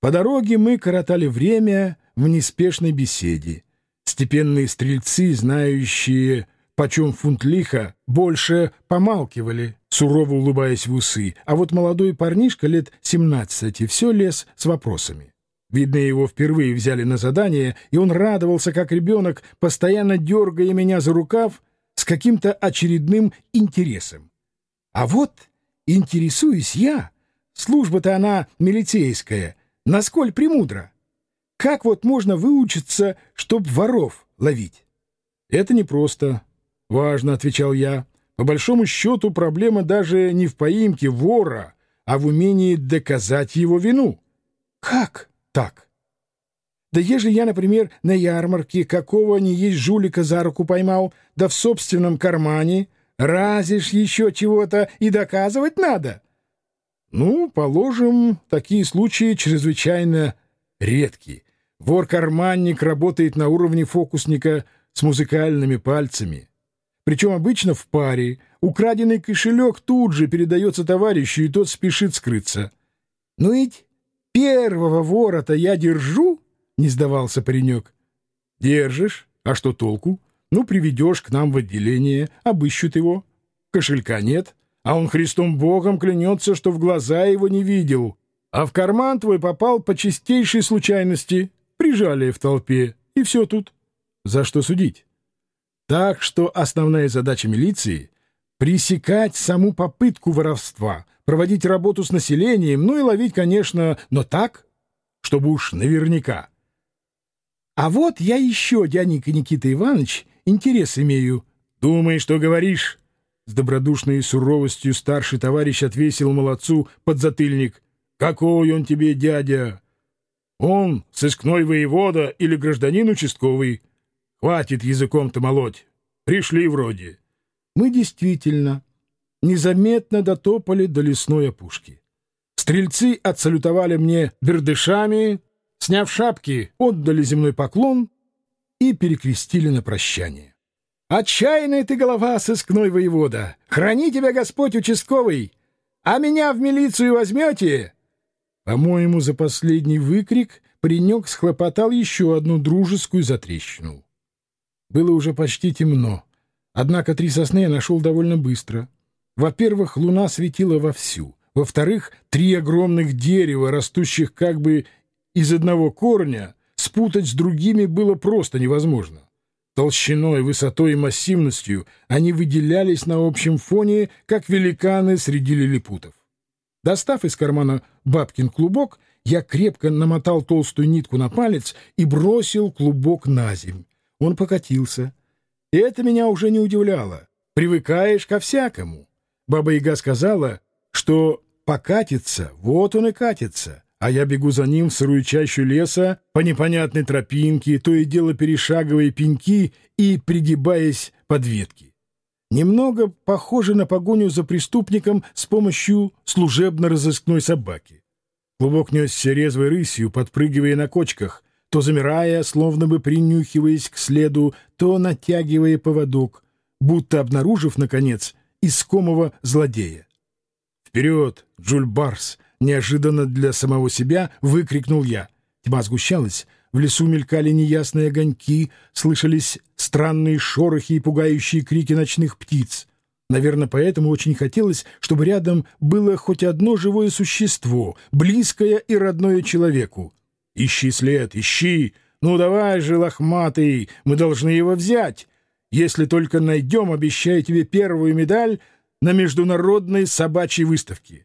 По дороге мы коротали время в неспешной беседе. Степенные стрельцы, знающие, почем фунт лиха, больше помалкивали, сурово улыбаясь в усы, а вот молодой парнишка лет семнадцати все лез с вопросами. Видно, его впервые взяли на задание, и он радовался, как ребенок, постоянно дергая меня за рукав с каким-то очередным интересом. А вот интересуюсь я, служба-то она милицейская, насколько премудра. Как вот можно выучиться, чтоб воров ловить? Это непросто. Важно, — отвечал я. По большому счету проблема даже не в поимке вора, а в умении доказать его вину. Как так? Да ежели я, например, на ярмарке какого ни есть жулика за руку поймал, да в собственном кармане, разишь еще чего-то и доказывать надо? Ну, положим, такие случаи чрезвычайно редкие. Вор-карманник работает на уровне фокусника с музыкальными пальцами. Причем обычно в паре. Украденный кошелек тут же передается товарищу, и тот спешит скрыться. «Ну ведь первого вора-то я держу?» — не сдавался паренек. «Держишь? А что толку? Ну, приведешь к нам в отделение, обыщут его. Кошелька нет, а он Христом Богом клянется, что в глаза его не видел. А в карман твой попал по чистейшей случайности прижали в толпе, и все тут. За что судить? Так что основная задача милиции — пресекать саму попытку воровства, проводить работу с населением, ну и ловить, конечно, но так, чтобы уж наверняка. А вот я еще, дяденька Никита Иванович, интерес имею. Думай, что говоришь. С добродушной суровостью старший товарищ отвесил молодцу подзатыльник. Какой он тебе, дядя? Он сыскной воевода или гражданин участковый. Хватит языком-то молоть. Пришли вроде. Мы действительно незаметно дотопали до лесной опушки. Стрельцы отсалютовали мне бердышами, сняв шапки, отдали земной поклон и перекрестили на прощание. «Отчаянная ты голова, сыскной воевода! Храни тебя Господь участковый! А меня в милицию возьмете?» По-моему, за последний выкрик паренек схлопотал еще одну дружескую затрещину. Было уже почти темно. Однако три сосны я нашел довольно быстро. Во-первых, луна светила вовсю. Во-вторых, три огромных дерева, растущих как бы из одного корня, спутать с другими было просто невозможно. Толщиной, высотой и массивностью они выделялись на общем фоне, как великаны среди лилипутов. Достав из кармана бабкин клубок, я крепко намотал толстую нитку на палец и бросил клубок на земь. Он покатился. И это меня уже не удивляло. Привыкаешь ко всякому. Баба-яга сказала, что покатится, вот он и катится. А я бегу за ним в сырую чащу леса по непонятной тропинке, то и дело перешагивая пеньки и пригибаясь под ветки немного похоже на погоню за преступником с помощью служебно-розыскной собаки. Клубок несся резвой рысью, подпрыгивая на кочках, то замирая, словно бы принюхиваясь к следу, то натягивая поводок, будто обнаружив, наконец, искомого злодея. «Вперед, Джуль Барс!» — неожиданно для самого себя выкрикнул я. Тьма сгущалась, в лесу мелькали неясные огоньки, слышались странные шорохи и пугающие крики ночных птиц. Наверное, поэтому очень хотелось, чтобы рядом было хоть одно живое существо, близкое и родное человеку. «Ищи след, ищи! Ну давай же, лохматый, мы должны его взять! Если только найдем, обещаю тебе первую медаль на международной собачьей выставке».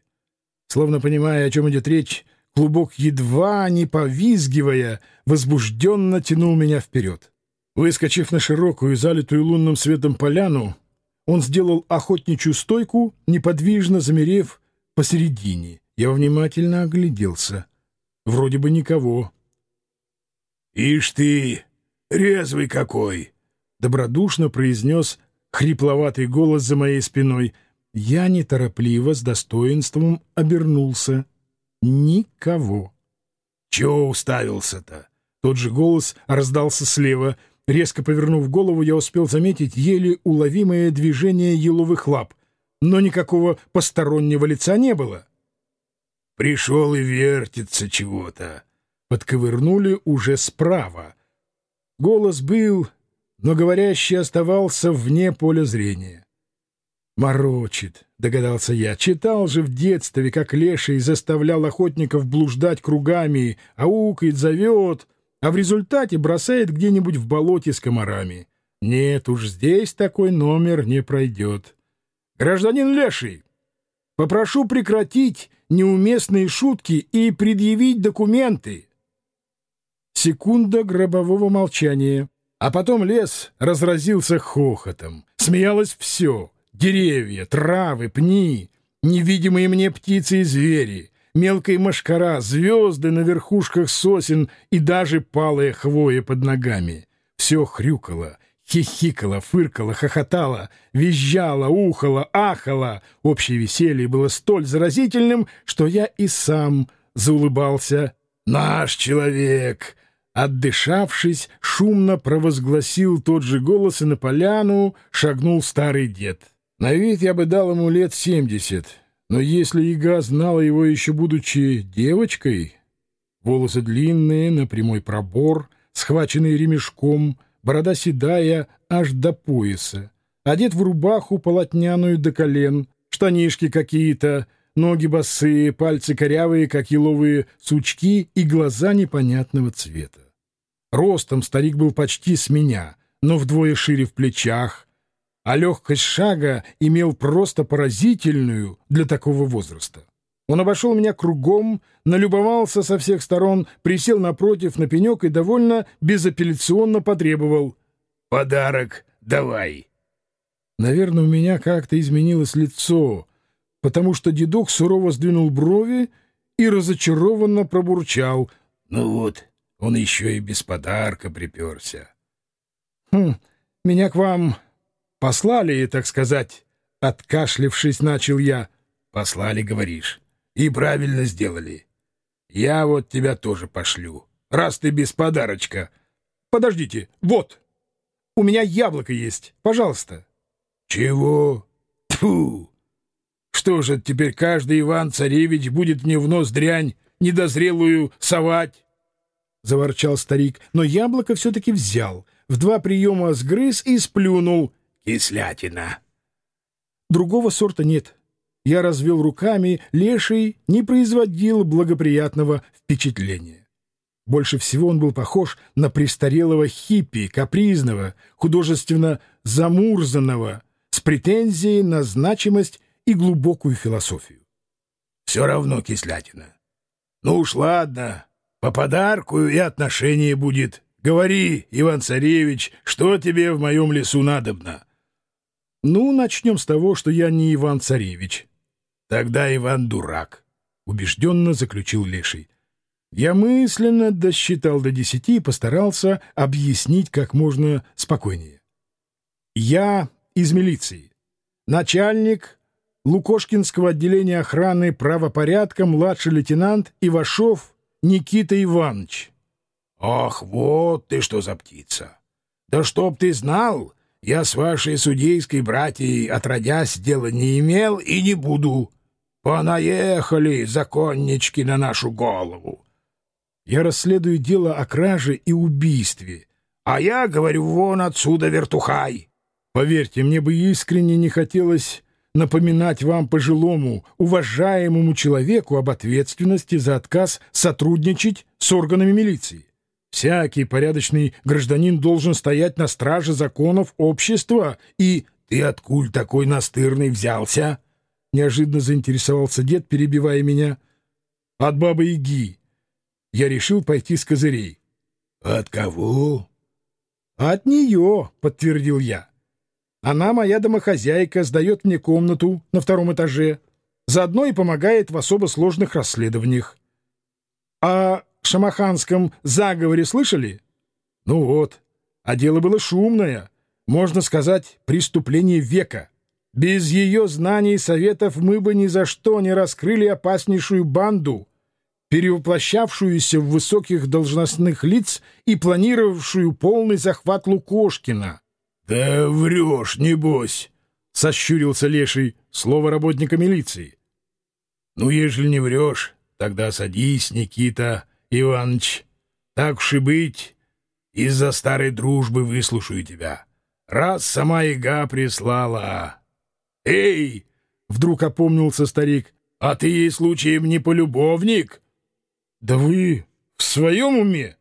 Словно понимая, о чем идет речь, Клубок, едва не повизгивая, возбужденно тянул меня вперед. Выскочив на широкую, залитую лунным светом поляну, он сделал охотничью стойку, неподвижно замерев посередине. Я внимательно огляделся. Вроде бы никого. — Ишь ты, резвый какой! — добродушно произнес хрипловатый голос за моей спиной. Я неторопливо, с достоинством обернулся. Никого. Чего уставился-то? Тот же голос раздался слева. Резко повернув голову, я успел заметить еле уловимое движение еловых лап, но никакого постороннего лица не было. Пришел и вертится чего-то. Подковырнули уже справа. Голос был, но говорящий оставался вне поля зрения. «Морочит», — догадался я. Читал же в детстве, как леший заставлял охотников блуждать кругами, аукает, зовет, а в результате бросает где-нибудь в болоте с комарами. Нет, уж здесь такой номер не пройдет. «Гражданин Леший, попрошу прекратить неуместные шутки и предъявить документы». Секунда гробового молчания, а потом лес разразился хохотом. Смеялось все — деревья, травы, пни, невидимые мне птицы и звери, мелкая мошкара, звезды на верхушках сосен и даже палая хвоя под ногами. Все хрюкало, хихикала, фыркала, хохотала, визжала, ухала, ахала. Общее веселье было столь заразительным, что я и сам заулыбался. «Наш человек!» Отдышавшись, шумно провозгласил тот же голос, и на поляну шагнул старый дед. На вид я бы дал ему лет семьдесят, но если яга знала его еще будучи девочкой, волосы длинные, на прямой пробор, схваченные ремешком, борода седая аж до пояса, одет в рубаху полотняную до колен, штанишки какие-то, ноги босые, пальцы корявые, как еловые сучки, и глаза непонятного цвета. Ростом старик был почти с меня, но вдвое шире в плечах, а легкость шага имел просто поразительную для такого возраста. Он обошел меня кругом, налюбовался со всех сторон, присел напротив на пенек и довольно безапелляционно потребовал «Подарок давай». Наверное, у меня как-то изменилось лицо, потому что дедок сурово сдвинул брови и разочарованно пробурчал. «Ну вот, он еще и без подарка приперся». «Хм, меня к вам Послали, так сказать, откашлившись, начал я. Послали, говоришь. И правильно сделали. Я вот тебя тоже пошлю, раз ты без подарочка. Подождите, вот. У меня яблоко есть. Пожалуйста. Чего? Тьфу! Что же, теперь каждый Иван-царевич будет мне в нос дрянь недозрелую совать? Заворчал старик, но яблоко все-таки взял, в два приема сгрыз и сплюнул — кислятина. Другого сорта нет. Я развел руками, леший не производил благоприятного впечатления. Больше всего он был похож на престарелого хиппи, капризного, художественно замурзанного, с претензией на значимость и глубокую философию. Все равно кислятина. Ну уж ладно, по подарку и отношение будет. Говори, Иван-царевич, что тебе в моем лесу надобно? Ну, начнем с того, что я не Иван-царевич. Тогда Иван дурак, — убежденно заключил Леший. Я мысленно досчитал до десяти и постарался объяснить как можно спокойнее. Я из милиции. Начальник Лукошкинского отделения охраны правопорядка младший лейтенант Ивашов Никита Иванович. Ах, вот ты что за птица! Да чтоб ты знал, я с вашей судейской братьей отродясь дела не имел и не буду. Понаехали законнички на нашу голову. Я расследую дело о краже и убийстве. А я говорю, вон отсюда вертухай. Поверьте, мне бы искренне не хотелось напоминать вам пожилому, уважаемому человеку об ответственности за отказ сотрудничать с органами милиции. Всякий порядочный гражданин должен стоять на страже законов общества. И ты откуль такой настырный взялся? Неожиданно заинтересовался дед, перебивая меня. От бабы Иги. Я решил пойти с козырей. От кого? От нее, подтвердил я. Она моя домохозяйка, сдает мне комнату на втором этаже. Заодно и помогает в особо сложных расследованиях. А шамаханском заговоре слышали? Ну вот, а дело было шумное, можно сказать, преступление века. Без ее знаний и советов мы бы ни за что не раскрыли опаснейшую банду, перевоплощавшуюся в высоких должностных лиц и планировавшую полный захват Лукошкина. — Да врешь, небось! — сощурился Леший, слово работника милиции. — Ну, ежели не врешь, тогда садись, Никита Иванович. Так уж и быть, из-за старой дружбы выслушаю тебя. Раз сама яга прислала. Эй! Вдруг опомнился старик. А ты ей случаем не полюбовник? Да вы в своем уме?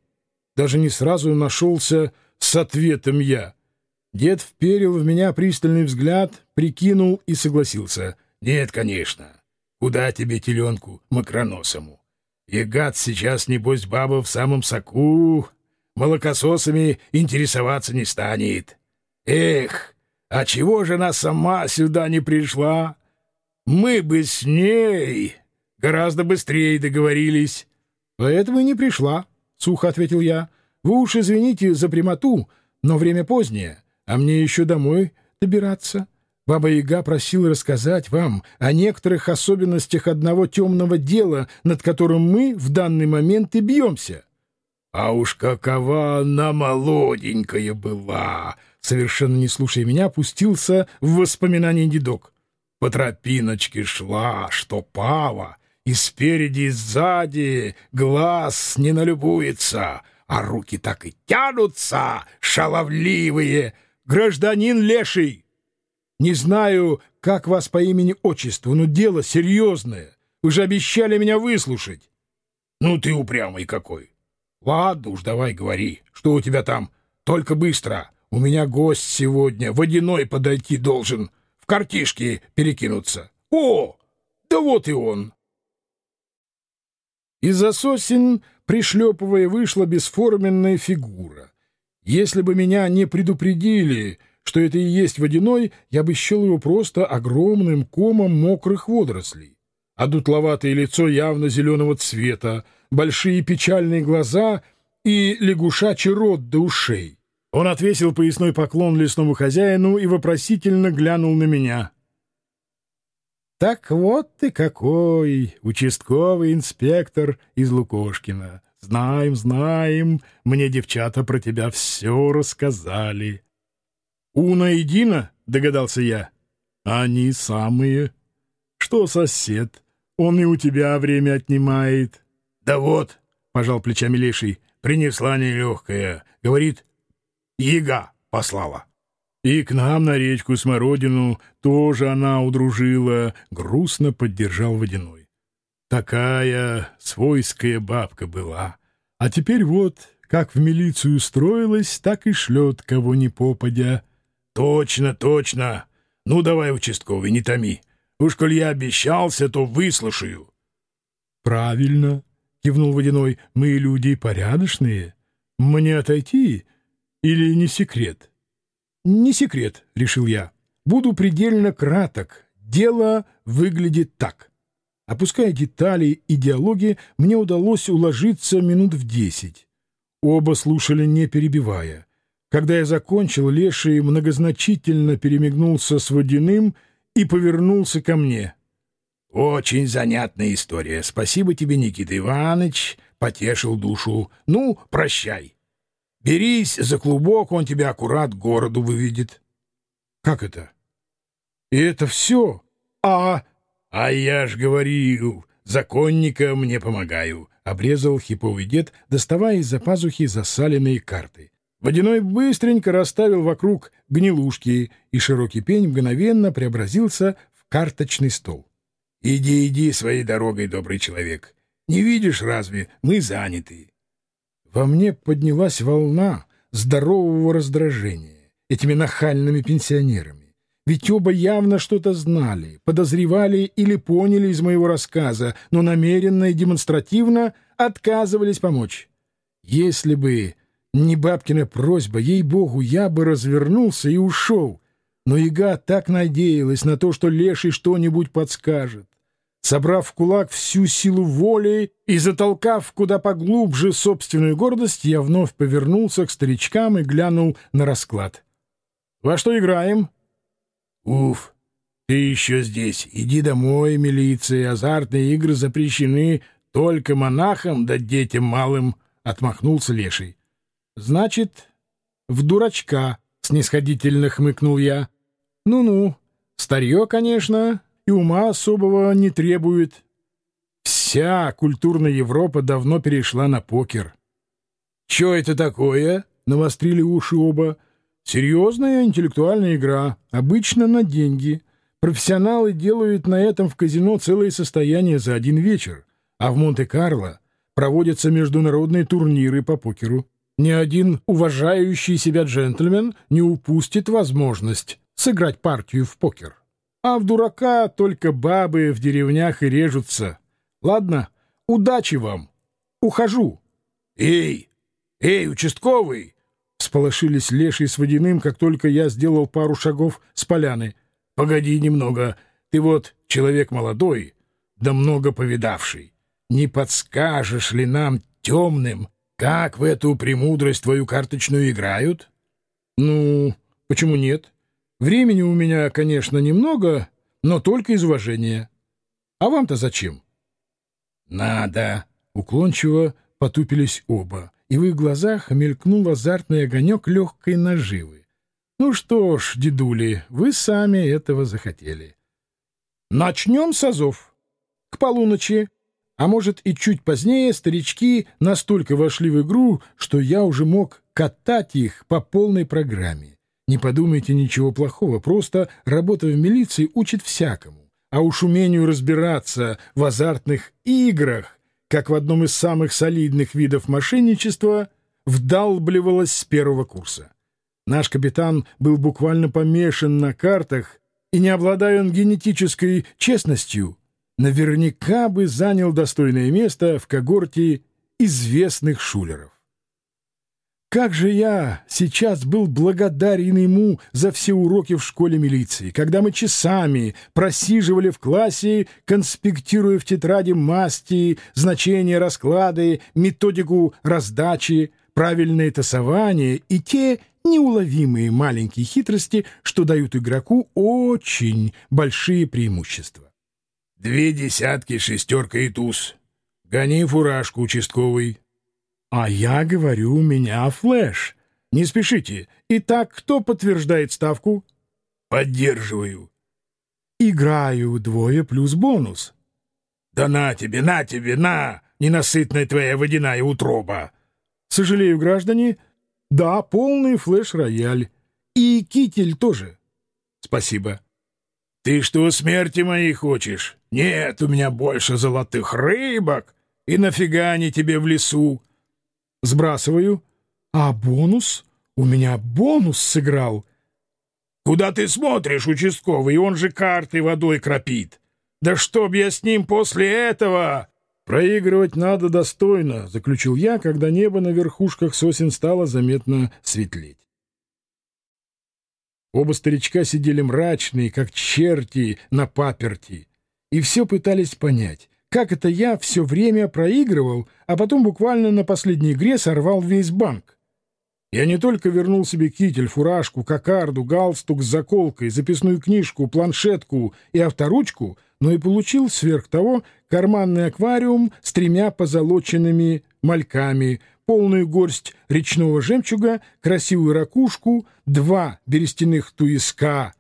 Даже не сразу нашелся с ответом я. Дед вперил в меня пристальный взгляд, прикинул и согласился. Нет, конечно. Куда тебе теленку макроносому? Ягат сейчас, небось, баба в самом соку, молокососами интересоваться не станет. Эх, а чего же она сама сюда не пришла? Мы бы с ней гораздо быстрее договорились. — Поэтому и не пришла, — сухо ответил я. — Вы уж извините за прямоту, но время позднее, а мне еще домой добираться. Баба-Яга просила рассказать вам о некоторых особенностях одного темного дела, над которым мы в данный момент и бьемся. — А уж какова она молоденькая была! — совершенно не слушая меня, опустился в воспоминания дедок. По тропиночке шла, что пава, и спереди, и сзади глаз не налюбуется, а руки так и тянутся, шаловливые. Гражданин леший! Не знаю, как вас по имени-отчеству, но дело серьезное. Вы же обещали меня выслушать. Ну ты упрямый какой. Ладно уж, давай говори, что у тебя там. Только быстро. У меня гость сегодня, водяной подойти должен, в картишки перекинуться. О, да вот и он. Из-за сосен, пришлепывая, вышла бесформенная фигура. Если бы меня не предупредили, что это и есть водяной, я бы счел его просто огромным комом мокрых водорослей. А дутловатое лицо явно зеленого цвета, большие печальные глаза и лягушачий рот до ушей. Он отвесил поясной поклон лесному хозяину и вопросительно глянул на меня. «Так вот ты какой, участковый инспектор из Лукошкина. Знаем, знаем, мне девчата про тебя все рассказали». «Уна и Дина?» — догадался я. «Они самые. Что сосед? Он и у тебя время отнимает». «Да вот», — пожал плечами Леший, — «принесла нелегкая. Говорит, Яга послала. И к нам на речку Смородину тоже она удружила, грустно поддержал Водяной. Такая свойская бабка была. А теперь вот, как в милицию строилась, так и шлет кого ни попадя. Точно, точно. Ну, давай, участковый, не томи. Уж коль я обещался, то выслушаю. Правильно, кивнул Водяной, мы люди порядочные. Мне отойти или не секрет? Не секрет, решил я. Буду предельно краток. Дело выглядит так. Опуская детали и диалоги, мне удалось уложиться минут в десять. Оба слушали, не перебивая. Когда я закончил, Леший многозначительно перемигнулся с водяным и повернулся ко мне. «Очень занятная история. Спасибо тебе, Никита Иванович. Потешил душу. Ну, прощай». Берись за клубок, он тебя аккурат городу выведет. Как это? И это все? А... А я ж говорил, законника мне помогаю, — обрезал хиповый дед, доставая из-за пазухи засаленные карты. Водяной быстренько расставил вокруг гнилушки, и широкий пень мгновенно преобразился в карточный стол. — Иди, иди своей дорогой, добрый человек. Не видишь разве? Мы заняты. Во мне поднялась волна здорового раздражения этими нахальными пенсионерами. Ведь оба явно что-то знали, подозревали или поняли из моего рассказа, но намеренно и демонстративно отказывались помочь. Если бы не бабкина просьба, ей-богу, я бы развернулся и ушел. Но Ига так надеялась на то, что Леший что-нибудь подскажет. Собрав в кулак всю силу воли и затолкав куда поглубже собственную гордость, я вновь повернулся к старичкам и глянул на расклад. «Во что играем?» «Уф, ты еще здесь. Иди домой, милиция. Азартные игры запрещены только монахам да детям малым», — отмахнулся Леший. «Значит, в дурачка», — снисходительно хмыкнул я. «Ну-ну, старье, конечно, и ума особого не требует. Вся культурная Европа давно перешла на покер. «Чё это такое?» — навострили уши оба. «Серьезная интеллектуальная игра, обычно на деньги. Профессионалы делают на этом в казино целое состояние за один вечер, а в Монте-Карло проводятся международные турниры по покеру. Ни один уважающий себя джентльмен не упустит возможность сыграть партию в покер. А в дурака только бабы в деревнях и режутся. Ладно, удачи вам. Ухожу. Эй, эй, участковый! Сполошились леший с водяным, как только я сделал пару шагов с поляны. Погоди немного, ты вот человек молодой, да много повидавший. Не подскажешь ли нам, темным, как в эту премудрость твою карточную играют? Ну, почему нет? Времени у меня, конечно, немного, но только из уважения. А вам-то зачем? Надо. Уклончиво потупились оба, и в их глазах мелькнул азартный огонек легкой наживы. Ну что ж, дедули, вы сами этого захотели. Начнем с азов. К полуночи а может и чуть позднее старички настолько вошли в игру, что я уже мог катать их по полной программе. Не подумайте ничего плохого, просто работа в милиции учит всякому. А уж умению разбираться в азартных играх, как в одном из самых солидных видов мошенничества, вдалбливалось с первого курса. Наш капитан был буквально помешан на картах, и не обладая он генетической честностью, наверняка бы занял достойное место в когорте известных шулеров. Как же я сейчас был благодарен ему за все уроки в школе милиции, когда мы часами просиживали в классе, конспектируя в тетради масти, значения расклады, методику раздачи, правильное тасование и те неуловимые маленькие хитрости, что дают игроку очень большие преимущества. Две десятки, шестерка и туз. Гони фуражку, участковый. А я говорю, у меня флеш. Не спешите. Итак, кто подтверждает ставку? Поддерживаю. Играю двое плюс бонус. Да на тебе, на тебе, на, ненасытная твоя водяная утроба. Сожалею, граждане. Да, полный флеш-рояль. И китель тоже. Спасибо. Ты что, смерти моей хочешь? Нет у меня больше золотых рыбок. И нафига они тебе в лесу? Сбрасываю. А бонус? У меня бонус сыграл. Куда ты смотришь, участковый? Он же карты водой кропит. Да чтоб я с ним после этого... Проигрывать надо достойно, заключил я, когда небо на верхушках сосен стало заметно светлеть. Оба старичка сидели мрачные, как черти на паперти, и все пытались понять, как это я все время проигрывал, а потом буквально на последней игре сорвал весь банк. Я не только вернул себе китель, фуражку, кокарду, галстук с заколкой, записную книжку, планшетку и авторучку, но и получил сверх того карманный аквариум с тремя позолоченными мальками — полную горсть речного жемчуга, красивую ракушку, два берестяных туиска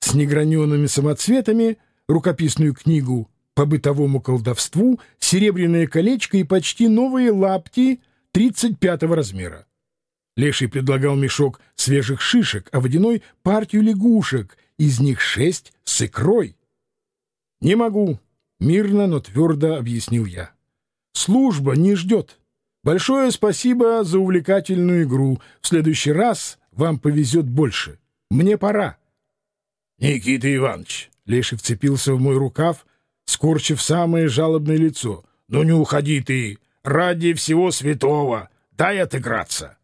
с неграненными самоцветами, рукописную книгу по бытовому колдовству, серебряное колечко и почти новые лапти 35-го размера. Леший предлагал мешок свежих шишек, а водяной — партию лягушек, из них шесть с икрой. «Не могу», — мирно, но твердо объяснил я. «Служба не ждет». Большое спасибо за увлекательную игру. В следующий раз вам повезет больше. Мне пора. Никита Иванович, Леший вцепился в мой рукав, скорчив самое жалобное лицо. Ну не уходи ты, ради всего святого, дай отыграться.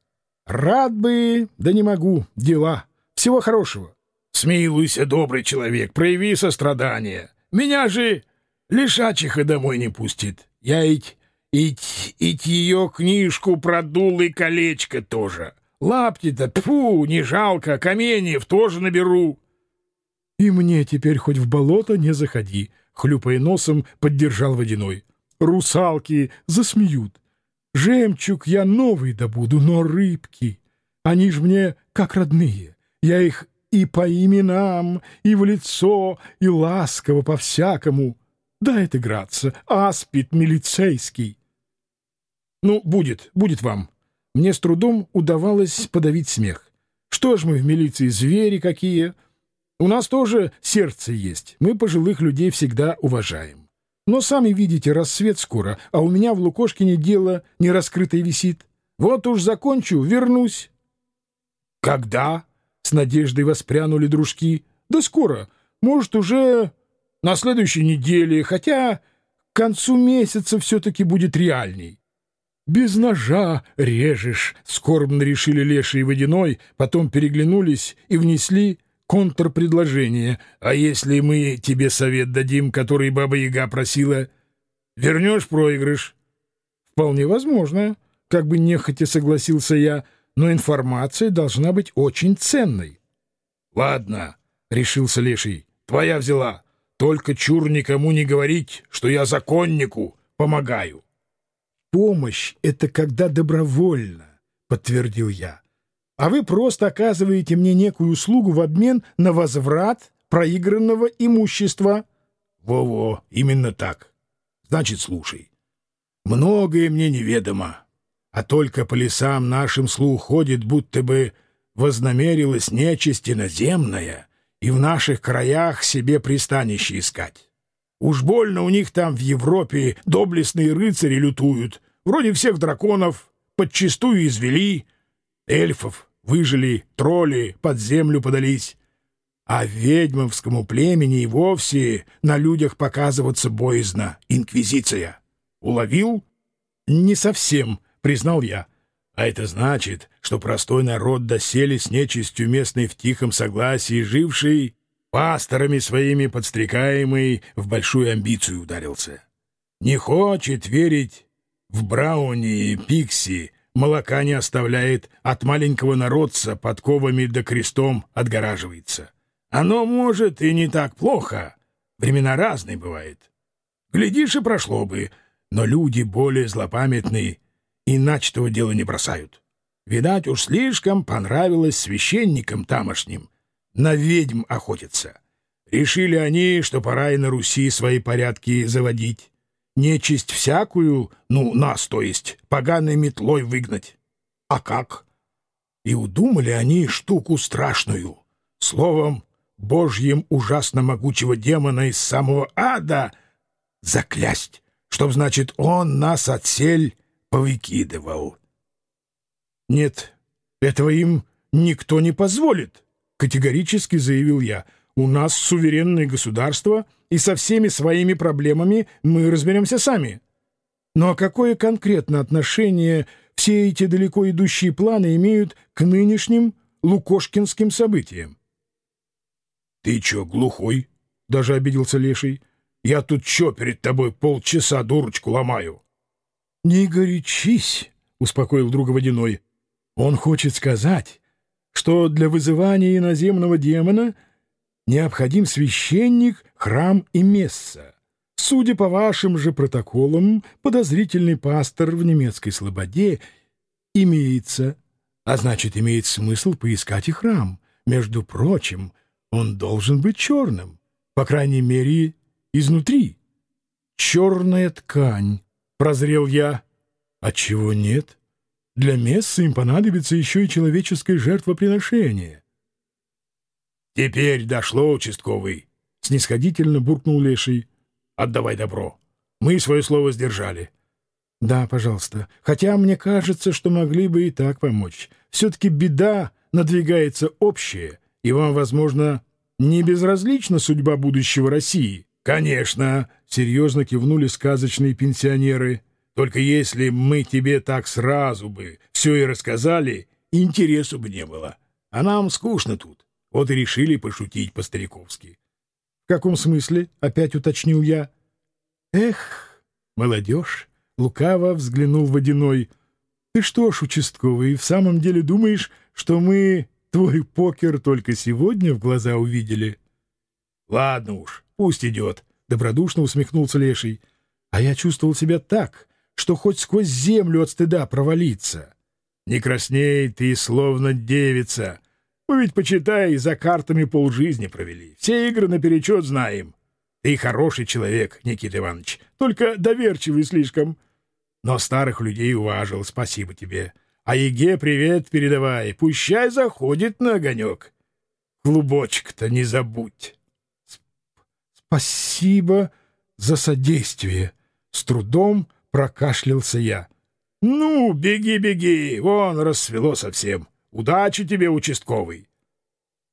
Рад бы, да не могу, дела. Всего хорошего. Смилуйся, добрый человек, прояви сострадание. Меня же лишачиха домой не пустит. Я ведь Ить, ить ее книжку продул и колечко тоже. Лапти-то, тьфу, не жалко, каменьев тоже наберу. И мне теперь хоть в болото не заходи, хлюпая носом, поддержал водяной. Русалки засмеют. Жемчуг я новый добуду, но рыбки, они ж мне как родные. Я их и по именам, и в лицо, и ласково по-всякому. Да это граться. Аспид милицейский. Ну, будет, будет вам. Мне с трудом удавалось подавить смех. Что ж мы в милиции, звери какие? У нас тоже сердце есть. Мы пожилых людей всегда уважаем. Но сами видите, рассвет скоро, а у меня в Лукошкине дело не раскрытое висит. Вот уж закончу, вернусь. Когда? С надеждой воспрянули дружки. Да скоро. Может, уже на следующей неделе, хотя к концу месяца все-таки будет реальней. «Без ножа режешь», — скорбно решили Леша и Водяной, потом переглянулись и внесли контрпредложение. «А если мы тебе совет дадим, который Баба-Яга просила, вернешь проигрыш?» «Вполне возможно», — как бы нехотя согласился я, «но информация должна быть очень ценной». «Ладно», — решился Леший, — «твоя взяла. Только чур никому не говорить, что я законнику помогаю» помощь — это когда добровольно, — подтвердил я. А вы просто оказываете мне некую услугу в обмен на возврат проигранного имущества. Во-во, именно так. Значит, слушай. Многое мне неведомо, а только по лесам нашим слух ходит, будто бы вознамерилась нечисть иноземная и в наших краях себе пристанище искать. Уж больно у них там в Европе доблестные рыцари лютуют, Вроде всех драконов подчистую извели, эльфов выжили, тролли под землю подались. А ведьмовскому племени и вовсе на людях показываться боязно. Инквизиция. Уловил? Не совсем, признал я. А это значит, что простой народ доселе с нечистью местной в тихом согласии живший, пасторами своими подстрекаемый, в большую амбицию ударился. Не хочет верить в Брауне и Пикси молока не оставляет, от маленького народца подковами да крестом отгораживается. Оно, может, и не так плохо. Времена разные бывает. Глядишь, и прошло бы, но люди более злопамятные и начатого дела не бросают. Видать, уж слишком понравилось священникам тамошним на ведьм охотиться. Решили они, что пора и на Руси свои порядки заводить нечисть всякую, ну, нас, то есть, поганой метлой выгнать. А как? И удумали они штуку страшную. Словом, божьим ужасно могучего демона из самого ада заклясть, чтоб, значит, он нас отсель повыкидывал. Нет, этого им никто не позволит, категорически заявил я. У нас суверенное государство — и со всеми своими проблемами мы разберемся сами. Но какое конкретно отношение все эти далеко идущие планы имеют к нынешним лукошкинским событиям? — Ты чё, глухой? — даже обиделся Леший. — Я тут чё перед тобой полчаса дурочку ломаю? — Не горячись, — успокоил друга Водяной. — Он хочет сказать, что для вызывания иноземного демона — необходим священник, храм и месса. Судя по вашим же протоколам, подозрительный пастор в немецкой слободе имеется, а значит, имеет смысл поискать и храм. Между прочим, он должен быть черным, по крайней мере, изнутри. Черная ткань, прозрел я. А чего нет? Для мессы им понадобится еще и человеческое жертвоприношение. «Теперь дошло, участковый!» — снисходительно буркнул Леший. «Отдавай добро. Мы свое слово сдержали». «Да, пожалуйста. Хотя мне кажется, что могли бы и так помочь. Все-таки беда надвигается общая, и вам, возможно, не безразлична судьба будущего России». «Конечно!» — серьезно кивнули сказочные пенсионеры. «Только если мы тебе так сразу бы все и рассказали, интересу бы не было. А нам скучно тут. Вот и решили пошутить по-стариковски. — В каком смысле? — опять уточнил я. — Эх, молодежь! — лукаво взглянул Водяной. — Ты что ж, участковый, в самом деле думаешь, что мы твой покер только сегодня в глаза увидели? — Ладно уж, пусть идет, — добродушно усмехнулся Леший. А я чувствовал себя так, что хоть сквозь землю от стыда провалиться. — Не красней ты, словно девица! — мы ведь, почитай, за картами полжизни провели. Все игры наперечет знаем. Ты хороший человек, Никита Иванович, только доверчивый слишком. Но старых людей уважил, спасибо тебе. А Еге привет передавай, пущай заходит на огонек. Клубочек-то не забудь. Спасибо за содействие. С трудом прокашлялся я. Ну, беги, беги, вон рассвело совсем. Удачи тебе, участковый.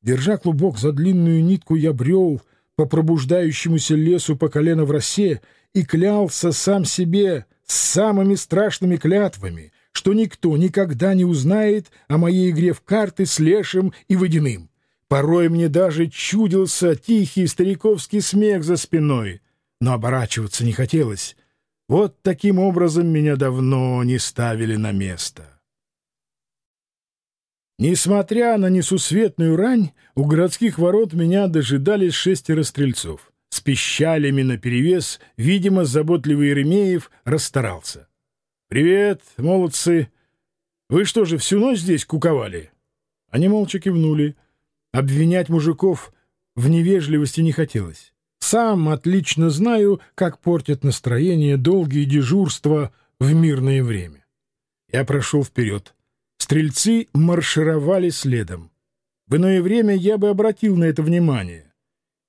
Держа клубок за длинную нитку, я брел по пробуждающемуся лесу по колено в росе и клялся сам себе с самыми страшными клятвами, что никто никогда не узнает о моей игре в карты с лешим и водяным. Порой мне даже чудился тихий стариковский смех за спиной, но оборачиваться не хотелось. Вот таким образом меня давно не ставили на место. Несмотря на несусветную рань, у городских ворот меня дожидались шестеро стрельцов. С пищалями наперевес, видимо, заботливый Еремеев расстарался. «Привет, молодцы! Вы что же, всю ночь здесь куковали?» Они молча кивнули. Обвинять мужиков в невежливости не хотелось. Сам отлично знаю, как портят настроение долгие дежурства в мирное время. Я прошел вперед. Стрельцы маршировали следом. В иное время я бы обратил на это внимание.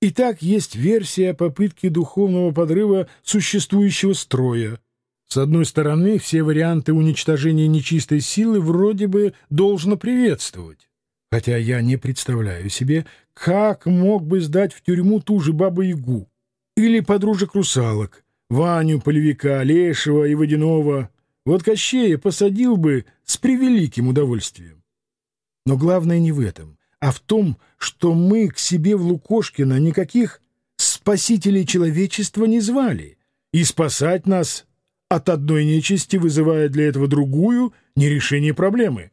Итак, есть версия о попытке духовного подрыва существующего строя. С одной стороны, все варианты уничтожения нечистой силы вроде бы должно приветствовать. Хотя я не представляю себе, как мог бы сдать в тюрьму ту же бабу-ягу или подружек-русалок, Ваню, Полевика, Лешего и Водянова. Вот Кощея посадил бы с превеликим удовольствием. Но главное не в этом а в том, что мы к себе в Лукошкино никаких спасителей человечества не звали, и спасать нас от одной нечисти, вызывая для этого другую, не решение проблемы.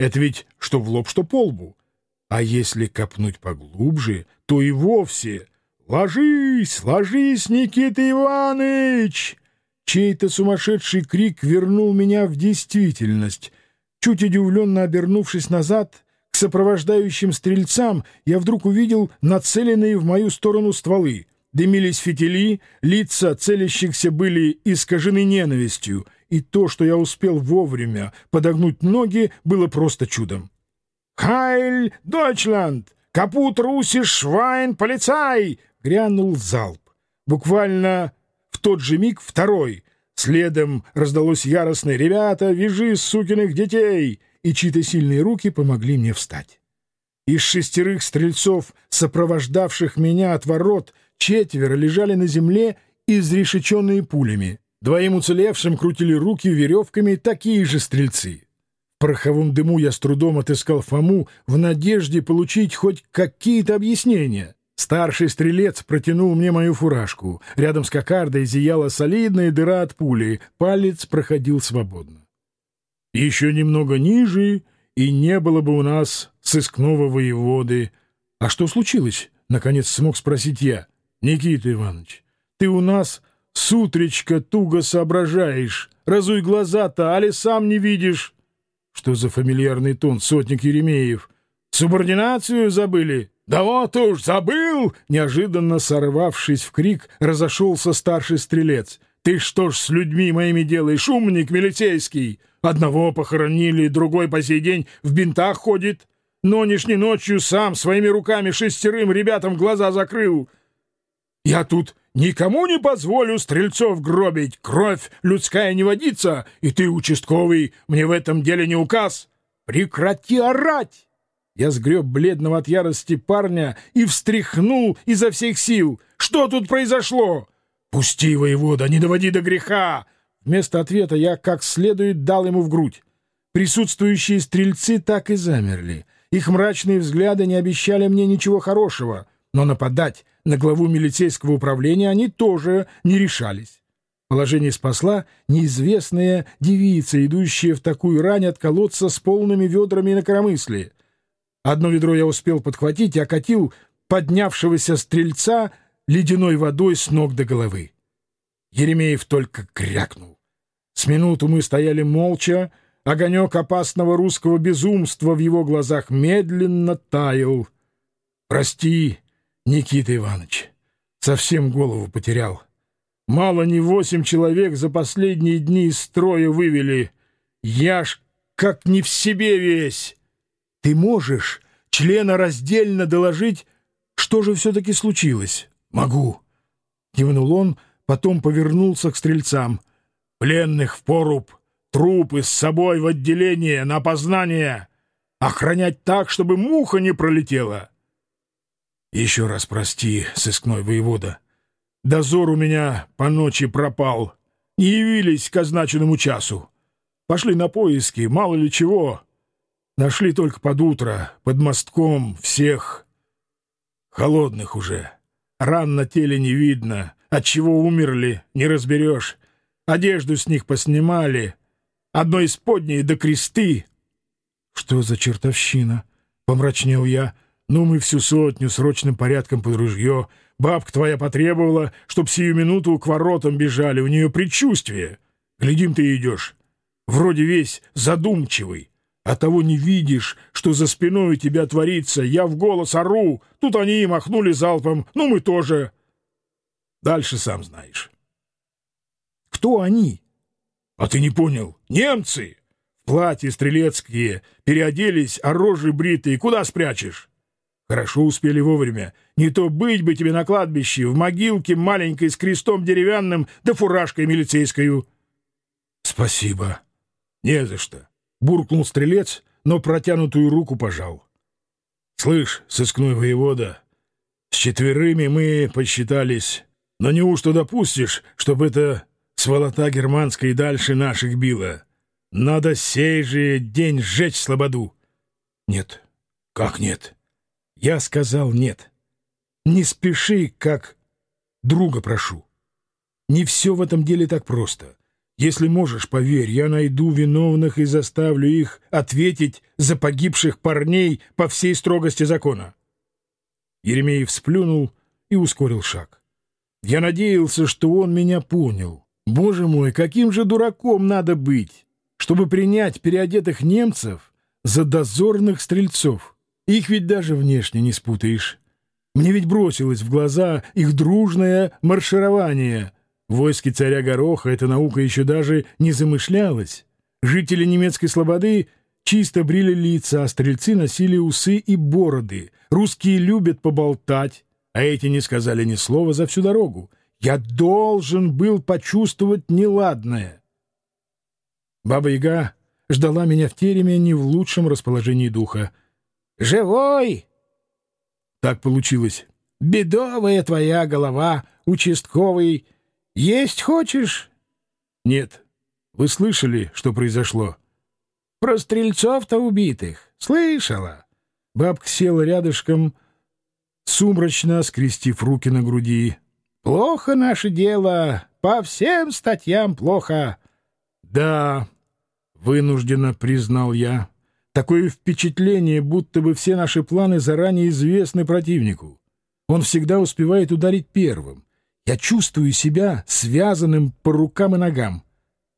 Это ведь что в лоб, что по лбу. А если копнуть поглубже, то и вовсе «Ложись, ложись, Никита Иваныч!» Чей-то сумасшедший крик вернул меня в действительность. Чуть удивленно обернувшись назад, сопровождающим стрельцам я вдруг увидел нацеленные в мою сторону стволы. Дымились фитили, лица целящихся были искажены ненавистью, и то, что я успел вовремя подогнуть ноги, было просто чудом. «Хайль, Дойчланд! Капут Руси, Швайн, полицай!» — грянул залп. Буквально в тот же миг второй. Следом раздалось яростное «Ребята, вяжи сукиных детей!» и чьи-то сильные руки помогли мне встать. Из шестерых стрельцов, сопровождавших меня от ворот, четверо лежали на земле, изрешеченные пулями. Двоим уцелевшим крутили руки веревками такие же стрельцы. В пороховом дыму я с трудом отыскал Фому в надежде получить хоть какие-то объяснения. Старший стрелец протянул мне мою фуражку. Рядом с кокардой зияла солидная дыра от пули. Палец проходил свободно. Еще немного ниже, и не было бы у нас сыскного воеводы. А что случилось? Наконец смог спросить я. Никита Иванович, ты у нас с утречка туго соображаешь. Разуй глаза-то, али сам не видишь. Что за фамильярный тон, сотник Еремеев? Субординацию забыли? Да вот уж, забыл! Неожиданно сорвавшись в крик, разошелся старший стрелец. Ты что ж с людьми моими делаешь, умник милицейский? Одного похоронили, другой по сей день в бинтах ходит. Нонешней ночью сам своими руками шестерым ребятам глаза закрыл. Я тут никому не позволю стрельцов гробить. Кровь людская не водится, и ты, участковый, мне в этом деле не указ. Прекрати орать!» Я сгреб бледного от ярости парня и встряхнул изо всех сил. «Что тут произошло?» «Пусти, воевода, не доводи до греха!» Вместо ответа я как следует дал ему в грудь. Присутствующие стрельцы так и замерли. Их мрачные взгляды не обещали мне ничего хорошего, но нападать на главу милицейского управления они тоже не решались. Положение спасла неизвестная девица, идущая в такую рань от колодца с полными ведрами на коромысле. Одно ведро я успел подхватить и окатил поднявшегося стрельца ледяной водой с ног до головы. Еремеев только крякнул. С минуту мы стояли молча, огонек опасного русского безумства в его глазах медленно таял. «Прости, Никита Иванович, Совсем голову потерял. Мало не восемь человек за последние дни из строя вывели. Я ж как не в себе весь. Ты можешь члена раздельно доложить, что же все-таки случилось? Могу. Кивнул он, потом повернулся к стрельцам. Пленных в поруб, трупы с собой в отделение на опознание. Охранять так, чтобы муха не пролетела. Еще раз прости, сыскной воевода. Дозор у меня по ночи пропал. Не явились к означенному часу. Пошли на поиски, мало ли чего. Нашли только под утро, под мостком, всех. Холодных уже. Ран на теле не видно. От чего умерли, не разберешь. Одежду с них поснимали. Одно из подней до кресты. Что за чертовщина? Помрачнел я. Ну, мы всю сотню срочным порядком под ружье. Бабка твоя потребовала, чтоб сию минуту к воротам бежали. У нее предчувствие. Глядим, ты идешь. Вроде весь задумчивый. А того не видишь, что за спиной у тебя творится. Я в голос ору. Тут они и махнули залпом. Ну, мы тоже. Дальше сам знаешь. Кто они? А ты не понял. Немцы! В платье стрелецкие. Переоделись, а рожи бритые. Куда спрячешь? Хорошо успели вовремя. Не то быть бы тебе на кладбище, в могилке маленькой с крестом деревянным да фуражкой милицейскую. Спасибо. Не за что. Буркнул стрелец, но протянутую руку пожал. Слышь, сыскной воевода, с четверыми мы посчитались, но неужто допустишь, чтобы это сволота германская дальше наших била? Надо сей же день сжечь слободу. Нет. Как нет? Я сказал нет. Не спеши, как друга прошу. Не все в этом деле так просто. Если можешь, поверь, я найду виновных и заставлю их ответить за погибших парней по всей строгости закона. Еремеев сплюнул и ускорил шаг. Я надеялся, что он меня понял. Боже мой, каким же дураком надо быть, чтобы принять переодетых немцев за дозорных стрельцов. Их ведь даже внешне не спутаешь. Мне ведь бросилось в глаза их дружное марширование — в войске царя Гороха эта наука еще даже не замышлялась. Жители немецкой слободы чисто брили лица, а стрельцы носили усы и бороды. Русские любят поболтать, а эти не сказали ни слова за всю дорогу. Я должен был почувствовать неладное. Баба-яга ждала меня в тереме не в лучшем расположении духа. «Живой!» Так получилось. «Бедовая твоя голова, участковый!» Есть хочешь? Нет. Вы слышали, что произошло? Про стрельцов-то убитых. Слышала. Бабка села рядышком, сумрачно скрестив руки на груди. Плохо наше дело. По всем статьям плохо. Да, вынужденно признал я. Такое впечатление, будто бы все наши планы заранее известны противнику. Он всегда успевает ударить первым. Я чувствую себя связанным по рукам и ногам.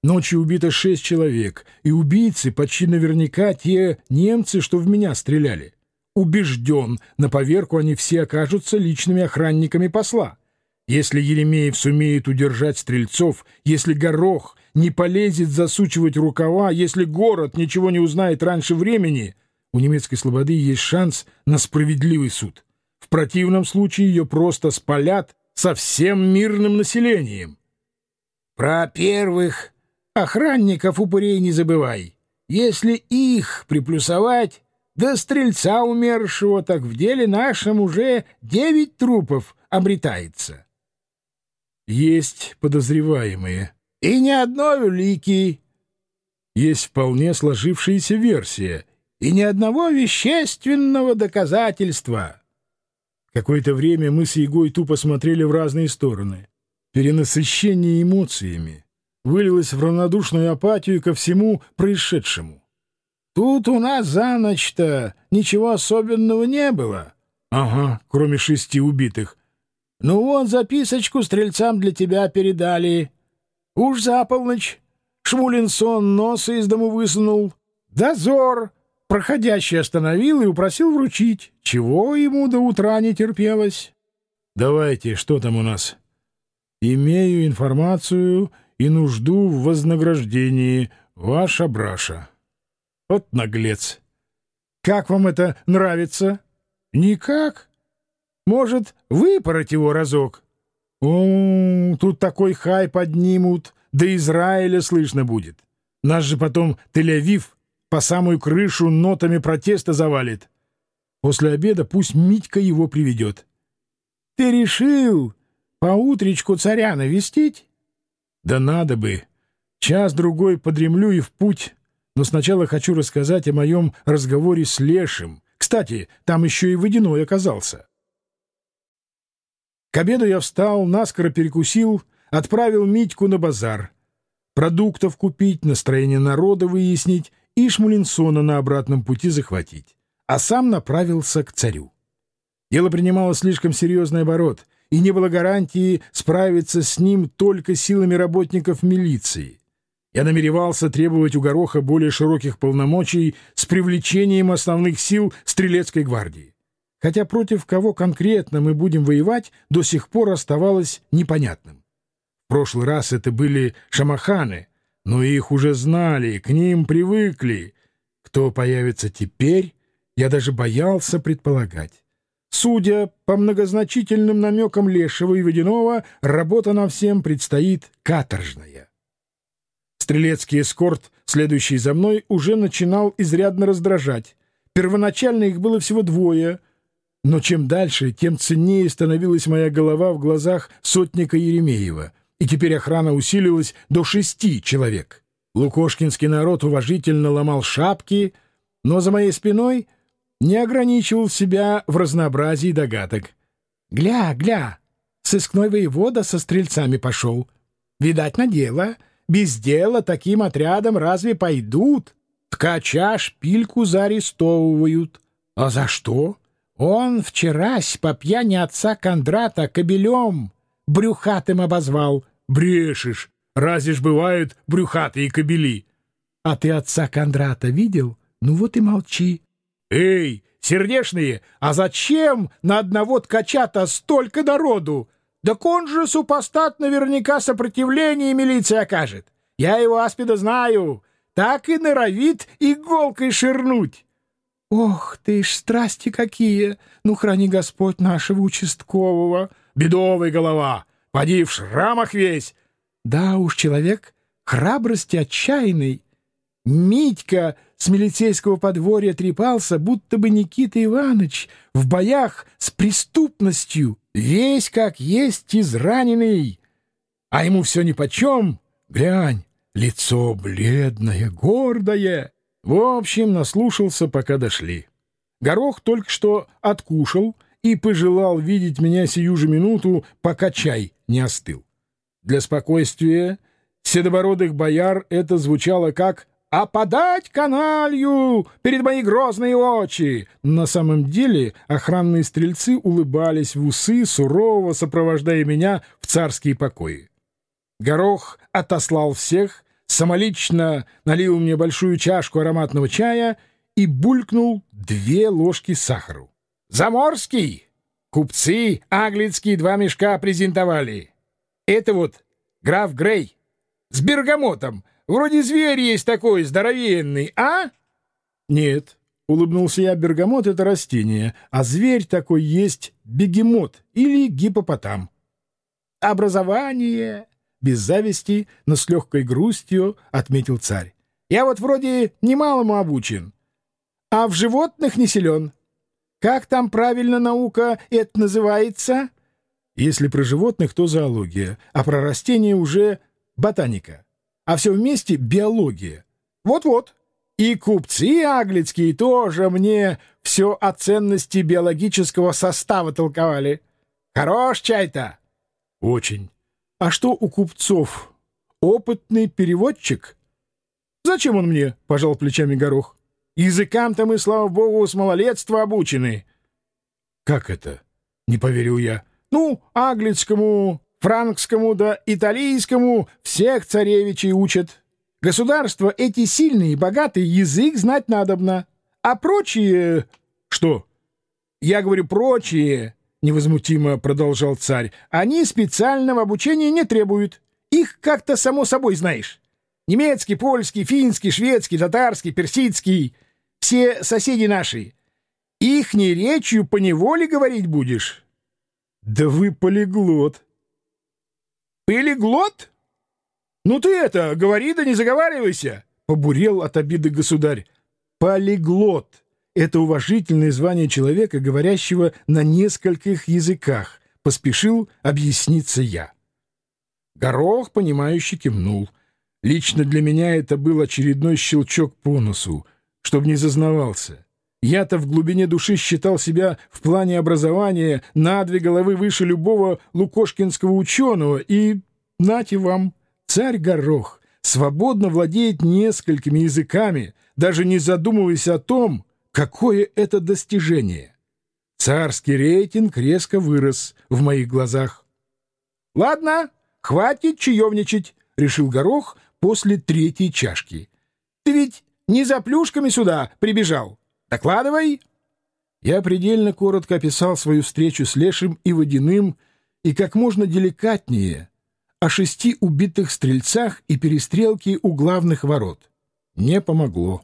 Ночью убито шесть человек, и убийцы почти наверняка те немцы, что в меня стреляли. Убежден, на поверку они все окажутся личными охранниками посла. Если Еремеев сумеет удержать стрельцов, если Горох не полезет засучивать рукава, если город ничего не узнает раньше времени, у немецкой слободы есть шанс на справедливый суд. В противном случае ее просто спалят со всем мирным населением. Про первых охранников упырей не забывай. Если их приплюсовать, до стрельца умершего, так в деле нашем уже девять трупов обретается. Есть подозреваемые. И ни одной улики. Есть вполне сложившаяся версия. И ни одного вещественного доказательства. Какое-то время мы с Егой тупо смотрели в разные стороны. Перенасыщение эмоциями вылилось в равнодушную апатию ко всему происшедшему. «Тут у нас за ночь-то ничего особенного не было». «Ага, кроме шести убитых». «Ну вот, записочку стрельцам для тебя передали. Уж за полночь Шмулинсон нос из дому высунул. Дозор Проходящий остановил и упросил вручить, чего ему до утра не терпелось. Давайте, что там у нас? Имею информацию и нужду в вознаграждении. Ваша браша. Вот наглец. Как вам это нравится? Никак. Может, выпороть его разок? О, тут такой хай поднимут, до Израиля слышно будет. Нас же потом Тель-Авив по самую крышу нотами протеста завалит. После обеда пусть Митька его приведет. Ты решил по утречку царя навестить? Да надо бы. Час-другой подремлю и в путь. Но сначала хочу рассказать о моем разговоре с Лешим. Кстати, там еще и водяной оказался. К обеду я встал, наскоро перекусил, отправил Митьку на базар. Продуктов купить, настроение народа выяснить и Шмулинсона на обратном пути захватить. А сам направился к царю. Дело принимало слишком серьезный оборот, и не было гарантии справиться с ним только силами работников милиции. Я намеревался требовать у Гороха более широких полномочий с привлечением основных сил Стрелецкой гвардии хотя против кого конкретно мы будем воевать, до сих пор оставалось непонятным. В прошлый раз это были шамаханы, но их уже знали, к ним привыкли. Кто появится теперь, я даже боялся предполагать. Судя по многозначительным намекам Лешего и Водянова, работа нам всем предстоит каторжная. Стрелецкий эскорт, следующий за мной, уже начинал изрядно раздражать. Первоначально их было всего двое — но чем дальше, тем ценнее становилась моя голова в глазах сотника Еремеева, и теперь охрана усилилась до шести человек. Лукошкинский народ уважительно ломал шапки, но за моей спиной не ограничивал себя в разнообразии догадок. «Гля, гля, сыскной воевода со стрельцами пошел. Видать, на дело. Без дела таким отрядом разве пойдут? Ткача шпильку заарестовывают. А за что?» Он вчерась по пьяни отца Кондрата кобелем брюхатым обозвал. Брешешь! Разве ж бывают брюхатые кобели? А ты отца Кондрата видел? Ну вот и молчи. Эй, сердешные, а зачем на одного ткача-то столько народу? Да он же супостат наверняка сопротивление милиции окажет. Я его аспида знаю. Так и норовит иголкой ширнуть. «Ох ты ж, страсти какие! Ну, храни Господь нашего участкового!» «Бедовый голова! Поди в шрамах весь!» «Да уж, человек храбрости отчаянный!» Митька с милицейского подворья трепался, будто бы Никита Иванович в боях с преступностью, весь как есть израненный. А ему все нипочем. Глянь, лицо бледное, гордое. В общем, наслушался, пока дошли. Горох только что откушал и пожелал видеть меня сию же минуту, пока чай не остыл. Для спокойствия седобородых бояр это звучало как «А подать каналью перед мои грозные очи!» На самом деле охранные стрельцы улыбались в усы, сурово сопровождая меня в царские покои. Горох отослал всех — самолично налил мне большую чашку ароматного чая и булькнул две ложки сахару. «Заморский! Купцы аглицкие два мешка презентовали. Это вот граф Грей с бергамотом. Вроде зверь есть такой здоровенный, а?» «Нет», — улыбнулся я, — «бергамот — это растение, а зверь такой есть бегемот или гипопотам». «Образование!» без зависти, но с легкой грустью отметил царь. «Я вот вроде немалому обучен, а в животных не силен. Как там правильно наука это называется?» Если про животных, то зоология, а про растения уже ботаника. А все вместе биология. Вот-вот. И купцы аглицкие тоже мне все о ценности биологического состава толковали. Хорош чай-то. Очень. А что у купцов? Опытный переводчик? Зачем он мне? — пожал плечами горох. Языкам-то мы, слава богу, с малолетства обучены. Как это? — не поверил я. Ну, английскому, франкскому да италийскому всех царевичей учат. Государства эти сильные и богатые язык знать надобно. А прочие... Что? Я говорю, прочие — невозмутимо продолжал царь, — «они специального обучения не требуют. Их как-то само собой знаешь. Немецкий, польский, финский, шведский, татарский, персидский — все соседи наши. Ихней речью поневоле говорить будешь». «Да вы полиглот». «Полиглот? Ну ты это, говори да не заговаривайся!» — побурел от обиды государь. «Полиглот» — это уважительное звание человека, говорящего на нескольких языках, — поспешил объясниться я. Горох, понимающе кивнул. Лично для меня это был очередной щелчок по носу, чтобы не зазнавался. Я-то в глубине души считал себя в плане образования на две головы выше любого лукошкинского ученого, и, нате вам, царь Горох свободно владеет несколькими языками, даже не задумываясь о том, какое это достижение. Царский рейтинг резко вырос в моих глазах. — Ладно, хватит чаевничать, — решил Горох после третьей чашки. — Ты ведь не за плюшками сюда прибежал. Докладывай. Я предельно коротко описал свою встречу с Лешим и Водяным и как можно деликатнее о шести убитых стрельцах и перестрелке у главных ворот. Не помогло.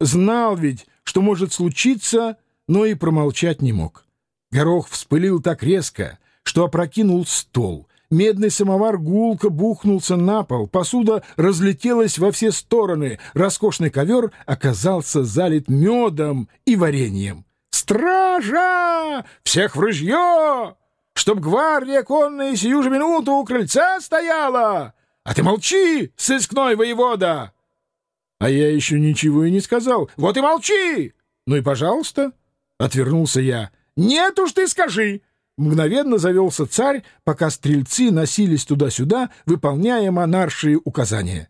Знал ведь, что может случиться, но и промолчать не мог. Горох вспылил так резко, что опрокинул стол. Медный самовар гулко бухнулся на пол, посуда разлетелась во все стороны, роскошный ковер оказался залит медом и вареньем. «Стража! Всех в ружье! Чтоб гвардия конная сию же минуту у крыльца стояла! А ты молчи, сыскной воевода!» А я еще ничего и не сказал. «Вот и молчи!» «Ну и пожалуйста!» — отвернулся я. «Нет уж ты скажи!» Мгновенно завелся царь, пока стрельцы носились туда-сюда, выполняя монаршие указания.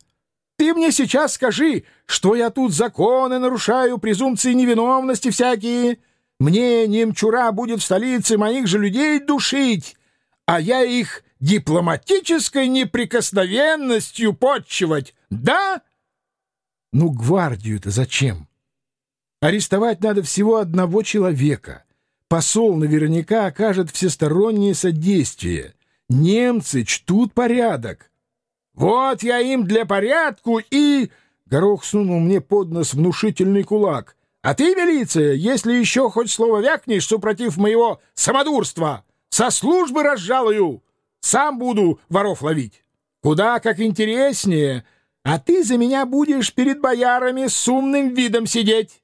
«Ты мне сейчас скажи, что я тут законы нарушаю, презумпции невиновности всякие. Мне немчура будет в столице моих же людей душить, а я их дипломатической неприкосновенностью подчивать, да?» «Ну, гвардию-то зачем? Арестовать надо всего одного человека» посол наверняка окажет всестороннее содействие. Немцы чтут порядок. Вот я им для порядку и... Горох сунул мне под нос внушительный кулак. А ты, милиция, если еще хоть слово вякнешь, супротив моего самодурства, со службы разжалую, сам буду воров ловить. Куда как интереснее, а ты за меня будешь перед боярами с умным видом сидеть.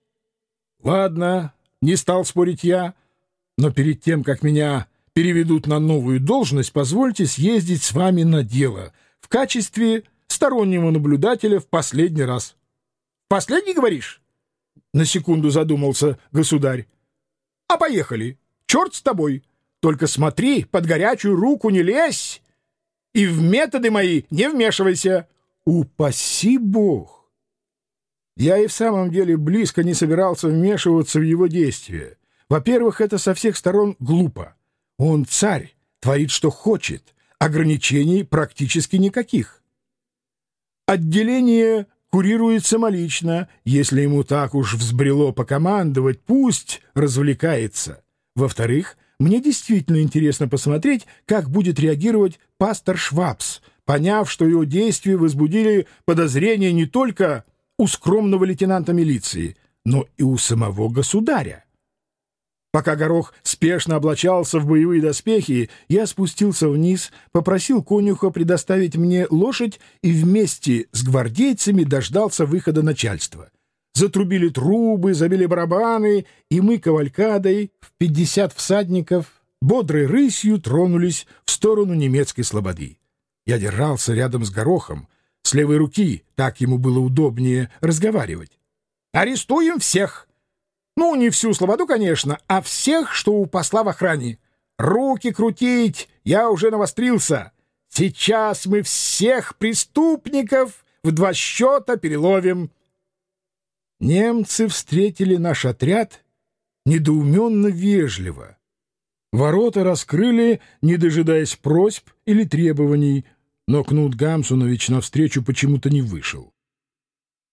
Ладно, не стал спорить я, но перед тем, как меня переведут на новую должность, позвольте съездить с вами на дело в качестве стороннего наблюдателя в последний раз. Последний, говоришь? На секунду задумался государь. А поехали. Черт с тобой. Только смотри, под горячую руку не лезь и в методы мои не вмешивайся. Упаси бог! Я и в самом деле близко не собирался вмешиваться в его действия. Во-первых, это со всех сторон глупо. Он царь, творит, что хочет, ограничений практически никаких. Отделение курирует самолично, если ему так уж взбрело покомандовать, пусть развлекается. Во-вторых, мне действительно интересно посмотреть, как будет реагировать пастор Швабс, поняв, что его действия возбудили подозрения не только у скромного лейтенанта милиции, но и у самого государя. Пока Горох спешно облачался в боевые доспехи, я спустился вниз, попросил конюха предоставить мне лошадь и вместе с гвардейцами дождался выхода начальства. Затрубили трубы, забили барабаны, и мы кавалькадой в пятьдесят всадников бодрой рысью тронулись в сторону немецкой слободы. Я держался рядом с Горохом, с левой руки, так ему было удобнее разговаривать. «Арестуем всех!» Ну, не всю слободу, конечно, а всех, что у посла в охране. Руки крутить, я уже навострился. Сейчас мы всех преступников в два счета переловим. Немцы встретили наш отряд недоуменно вежливо. Ворота раскрыли, не дожидаясь просьб или требований, но Кнут Гамсунович навстречу почему-то не вышел.